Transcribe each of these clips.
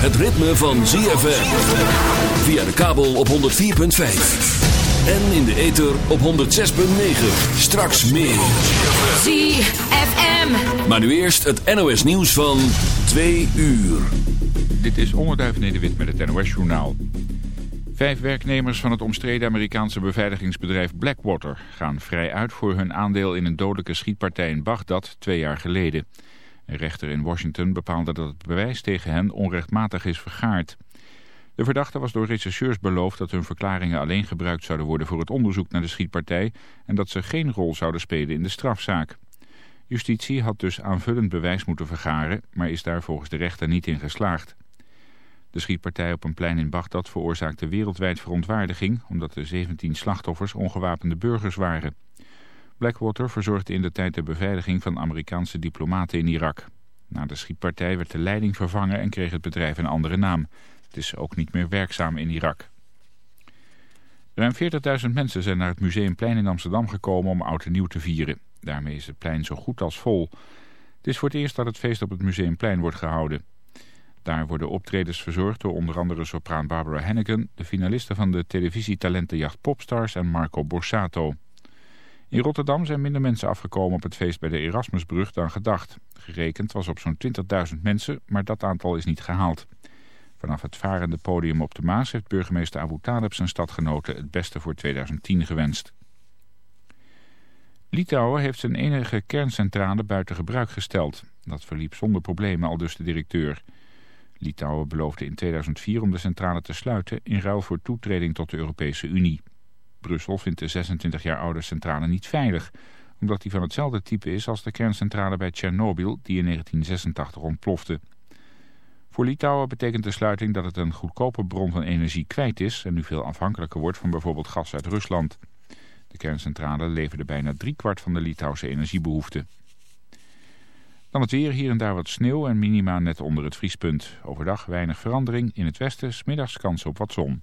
Het ritme van ZFM. Via de kabel op 104.5. En in de ether op 106.9. Straks meer. ZFM. Maar nu eerst het NOS nieuws van 2 uur. Dit is Onderduif Nederwit met het NOS Journaal. Vijf werknemers van het omstreden Amerikaanse beveiligingsbedrijf Blackwater... gaan vrij uit voor hun aandeel in een dodelijke schietpartij in Bagdad twee jaar geleden. Een rechter in Washington bepaalde dat het bewijs tegen hen onrechtmatig is vergaard. De verdachte was door rechercheurs beloofd dat hun verklaringen alleen gebruikt zouden worden voor het onderzoek naar de schietpartij... en dat ze geen rol zouden spelen in de strafzaak. Justitie had dus aanvullend bewijs moeten vergaren, maar is daar volgens de rechter niet in geslaagd. De schietpartij op een plein in Bagdad veroorzaakte wereldwijd verontwaardiging... omdat de 17 slachtoffers ongewapende burgers waren. Blackwater verzorgde in de tijd de beveiliging van Amerikaanse diplomaten in Irak. Na de schietpartij werd de leiding vervangen en kreeg het bedrijf een andere naam. Het is ook niet meer werkzaam in Irak. Ruim 40.000 mensen zijn naar het Museumplein in Amsterdam gekomen om oud en nieuw te vieren. Daarmee is het plein zo goed als vol. Het is voor het eerst dat het feest op het Museumplein wordt gehouden. Daar worden optredens verzorgd door onder andere sopraan Barbara Henneken... de finalisten van de televisietalentenjacht Popstars en Marco Borsato. In Rotterdam zijn minder mensen afgekomen op het feest bij de Erasmusbrug dan gedacht. Gerekend was op zo'n 20.000 mensen, maar dat aantal is niet gehaald. Vanaf het varende podium op de Maas heeft burgemeester Abu Talib zijn stadgenoten het beste voor 2010 gewenst. Litouwen heeft zijn enige kerncentrale buiten gebruik gesteld. Dat verliep zonder problemen, al dus de directeur. Litouwen beloofde in 2004 om de centrale te sluiten in ruil voor toetreding tot de Europese Unie. Brussel vindt de 26 jaar oude centrale niet veilig, omdat die van hetzelfde type is als de kerncentrale bij Tsjernobyl die in 1986 ontplofte. Voor Litouwen betekent de sluiting dat het een goedkope bron van energie kwijt is en nu veel afhankelijker wordt van bijvoorbeeld gas uit Rusland. De kerncentrale leverde bijna driekwart van de Litouwse energiebehoefte. Dan het weer, hier en daar wat sneeuw en minima net onder het vriespunt. Overdag weinig verandering, in het westen smiddags kans op wat zon.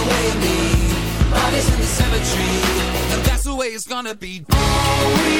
the way of me. Bodies in the cemetery, and that's the way it's gonna be. All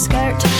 skirt.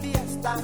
fiesta.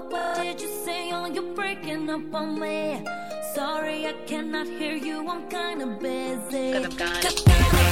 what, what did you say? Oh, you're breaking up on me. Sorry, I cannot hear you. I'm kinda busy. Cause I'm gone.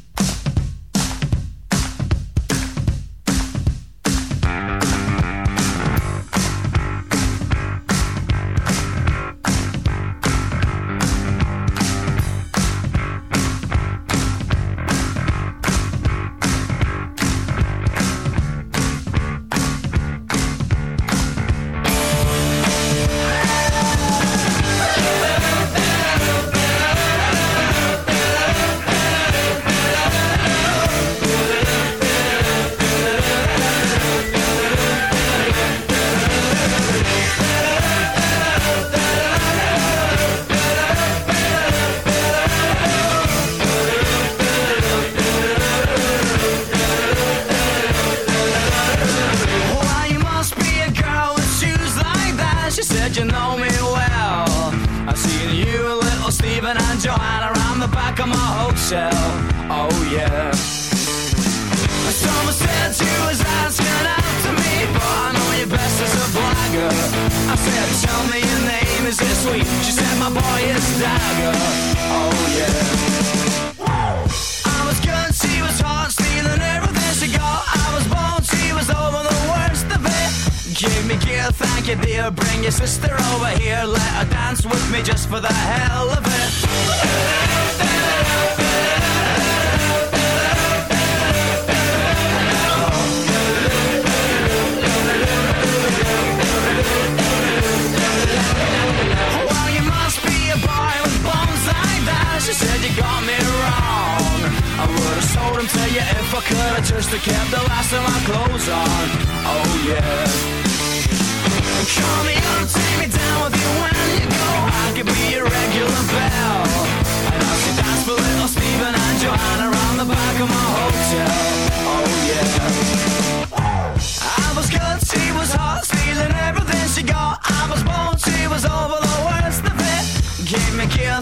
Oh yeah. Someone said you was asking to me, but I know you best as a blagger. I said, tell me your name, is it sweet? She said, my boy is Dagger. Oh yeah. I was good, she was hot, stealing everything she got. I was bold, she was over the worst of it. Give me gear, thank you dear. Bring your sister over here, let her dance with me just for the hell of it. She said you got me wrong. I would have sold them to you if I could have just have kept the last of my clothes on. Oh yeah. Call me up, take me down with you when you go. I could be your regular bell. And I should dance for little Stephen and Joanna around the back of my hotel. Oh yeah. I was good, she was hot, stealing everything she got. I was bold, she was over the worst of it. Give me gear,